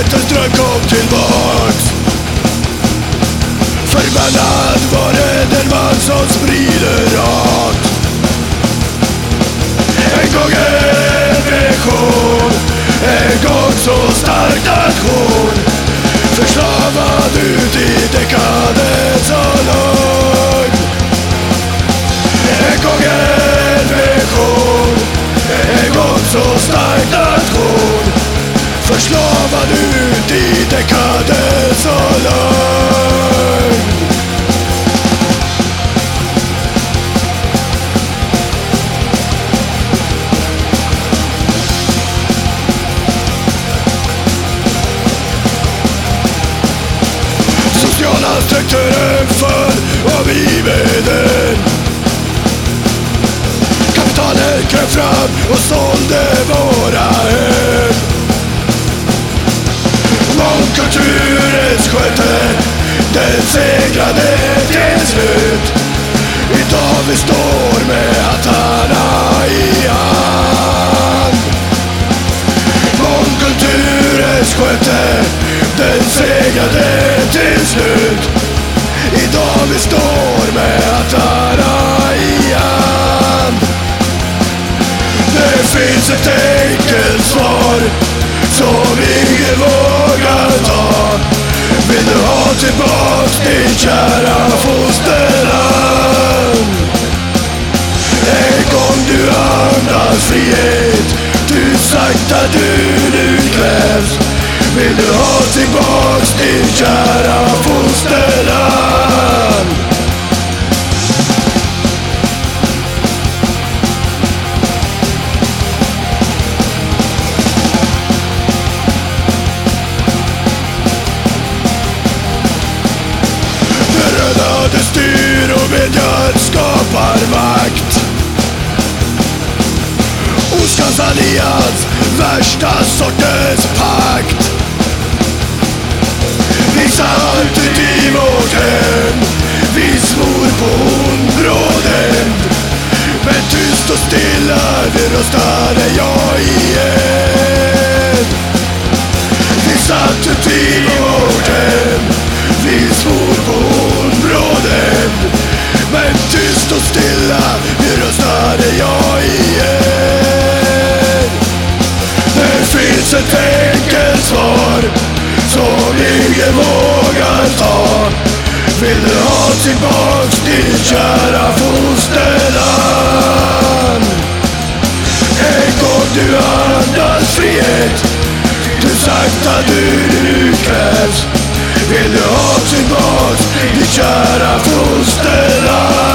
frihetens dröm kom tillbaks. Förbannad var den man som sprider hat. En gång en vision En gång så stark nation Förslavad ut i dekadens och lögn En gång en vision En gång så stark nation Förslavad ut i dekadens och lögn Sociala strukturen föll och vi med den Kapitalet kröp fram och sålde våra den segrade till slut. Idag vi står med hattarna i hand Det finns ett enkelt svar som ingen vågar ta. Vill du ha tillbaks din kära fosterland? Tillbaks din kära fosterland? Det röda det styr och mediet skapar makt Ondskans allians, värsta sortens pakt vi saltet i vårt hem Vi svor på ond bråd hämnd Men tyst och stilla vi röstade ja igen. Vi saltet i vårt vågar ta Vill du ha tillbaks ditt kära fosterland? En gång du andas frihet Du sakta du nu krävs. Vill du ha tillbaks ditt kära fosterland?